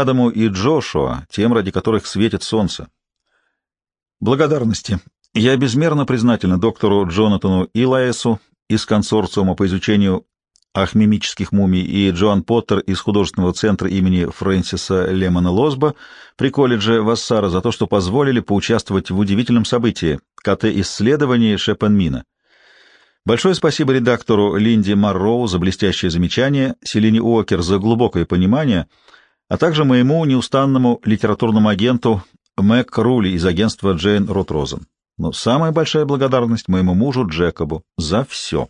Адаму и Джошуа, тем, ради которых светит солнце. Благодарности. Я безмерно признательна доктору Джонатану Илаесу из консорциума по изучению ахмимических мумий и Джоан Поттер из художественного центра имени Фрэнсиса Лемона Лосба при колледже Вассара за то, что позволили поучаствовать в удивительном событии КТ-исследовании Шепенмина. Большое спасибо редактору Линди Марроу за блестящее замечание, Селине Уокер за глубокое понимание, а также моему неустанному литературному агенту Мэг Рули из агентства Джейн Ротрозен. Но самая большая благодарность моему мужу Джекобу за все.